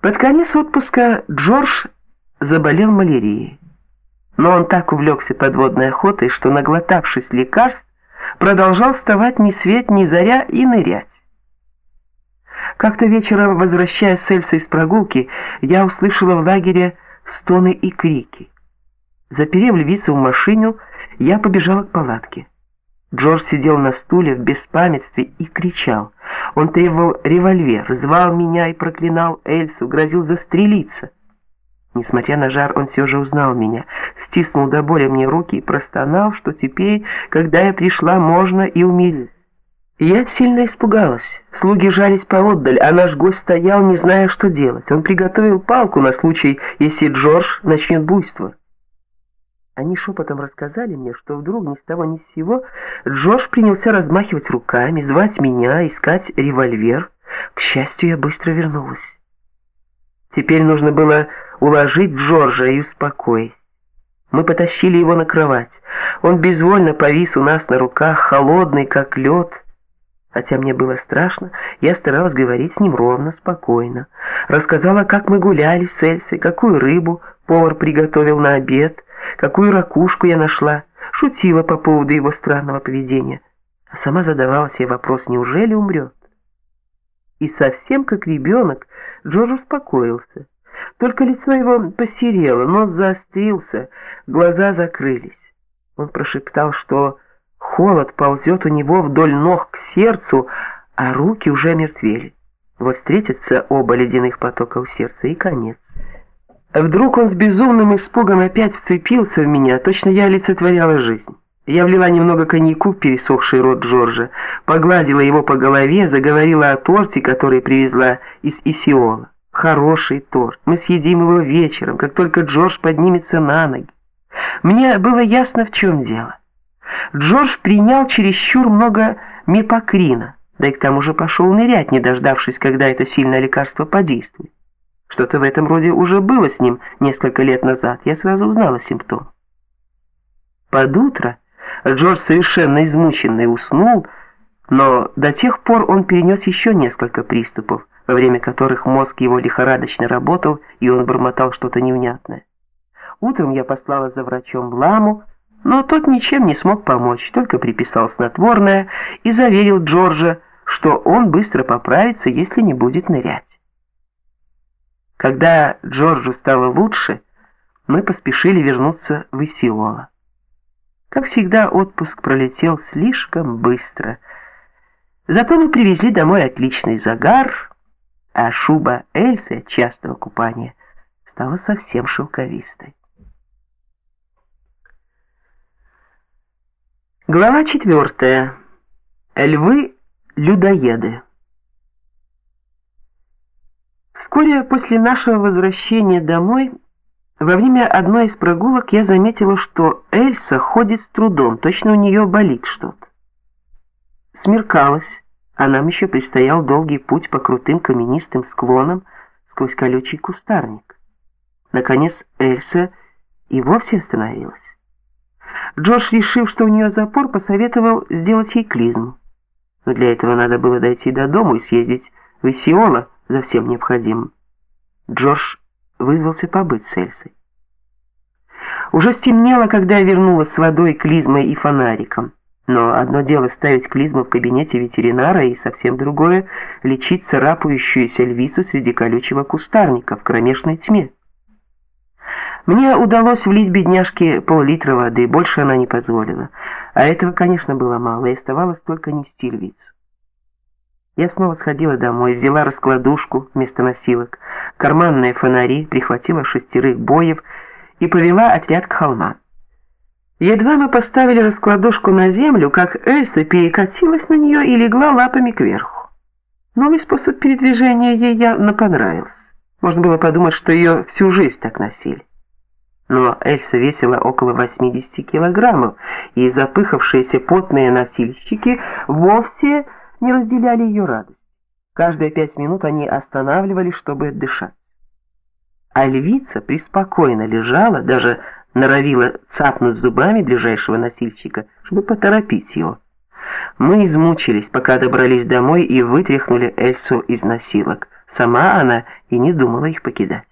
Под конец отпуска Джордж заболел малярией. Но он так увлекся подводной охотой, что, наглотавшись лекарств, продолжал вставать ни свет ни заря и нырять. Как-то вечером, возвращаясь с Эльсой из прогулки, я услышала в лагере стоны и крики. Заперев львицу в машину, я побежала к палатке. Джордж сидел на стуле в беспамятстве и кричал. Он требовал револьвер, звал меня и проклинал Эльсу, грозил застрелиться. Несмотря на жар, он все же узнал меня, стиснул до боли мне руки и простонал, что теперь, когда я пришла, можно и умереть. Я сильно испугалась. Слуги жались поотдаль, а наш гость стоял, не зная, что делать. Он приготовил палку на случай, если Джордж начнет буйство. Они шепотом рассказали мне, что вдруг ни с того ни с сего Джордж принялся размахивать руками, звать меня, искать револьвер. К счастью, я быстро вернулась. Теперь нужно было уложить Джорджа и успокоить. Мы потащили его на кровать. Он безвольно повис у нас на руках, холодный, как лед. Хотя мне было страшно, я старалась говорить с ним ровно, спокойно. Рассказала, как мы гуляли с Эльсой, какую рыбу повар приготовил на обед, какую ракушку я нашла, шутила по поводу его странного поведения. А сама задавала себе вопрос, неужели умрет? И совсем как ребенок Джордж успокоился. Только лицо его посерело, нос заострился, глаза закрылись. Он прошептал, что холод ползет у него вдоль ног к сердцу, а руки уже мертвели. Вот встретятся оба ледяных потока у сердца и конец. Вдруг он с безумным испугом опять вцепился в меня, точно я олицетворяла жизнь. Я влила немного коньяку в пересохший рот Джорджа, погладила его по голове, заговорила о торте, который привезла из Исиола. Хороший торт. Мы съедим его вечером, как только Джордж поднимется на ноги. Мне было ясно, в чем дело. Джордж принял чересчур много мипокрина, да и к тому же пошел нырять, не дождавшись, когда это сильное лекарство подействует. Что-то в этом роде уже было с ним несколько лет назад, я сразу узнала симптом. Под утро Джордж совершенно измученный уснул, но до тех пор он перенес еще несколько приступов, во время которых мозг его лихорадочно работал, и он бормотал что-то невнятное. Утром я послала за врачом Ламу, но тот ничем не смог помочь, только приписал снотворное и заверил Джорджа, что он быстро поправится, если не будет нырять. Когда Джорджу стало лучше, мы поспешили вернуться в Исиола. Как всегда, отпуск пролетел слишком быстро. Зато мы привезли домой отличный загар, а шуба Эльсы от частого купания стала совсем шелковистой. Глава четвертая. Львы-людоеды. Вскоре после нашего возвращения домой, во время одной из прогулок я заметила, что Эльса ходит с трудом, точно у нее болит что-то. Смеркалось а нам еще предстоял долгий путь по крутым каменистым склонам сквозь колючий кустарник. Наконец Эльса и вовсе остановилась. Джордж, решив, что у нее запор, посоветовал сделать ей клизму. Но для этого надо было дойти до дома и съездить в Исиола за всем необходимым. Джордж вызвался побыть с Эльсой. Уже стемнело, когда я вернулась с водой, клизмой и фонариком. Но одно дело ставить клизму в кабинете ветеринара, и совсем другое — лечить царапающуюся львицу среди колючего кустарника в кромешной тьме. Мне удалось влить бедняжке пол-литра воды, больше она не позволила. А этого, конечно, было мало, и оставалось только нести львицу. Я снова сходила домой, взяла раскладушку вместо носилок, карманные фонари, прихватила шестерых боев и повела отряд к холмам. Едва мы поставили раскладушку на землю, как Эльса перекатилась на нее и легла лапами кверху. Новый способ передвижения ей явно понравился. Можно было подумать, что ее всю жизнь так носили. Но Эльса весила около 80 килограммов, и запыхавшиеся потные носильщики вовсе не разделяли ее радость. Каждые пять минут они останавливались, чтобы дышать. А львица преспокойно лежала, даже норовила цапнуть зубами ближайшего носильщика, чтобы поторопить его. Мы измучились, пока добрались домой и вытряхнули Эльсу из носилок. Сама она и не думала их покидать.